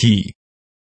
key.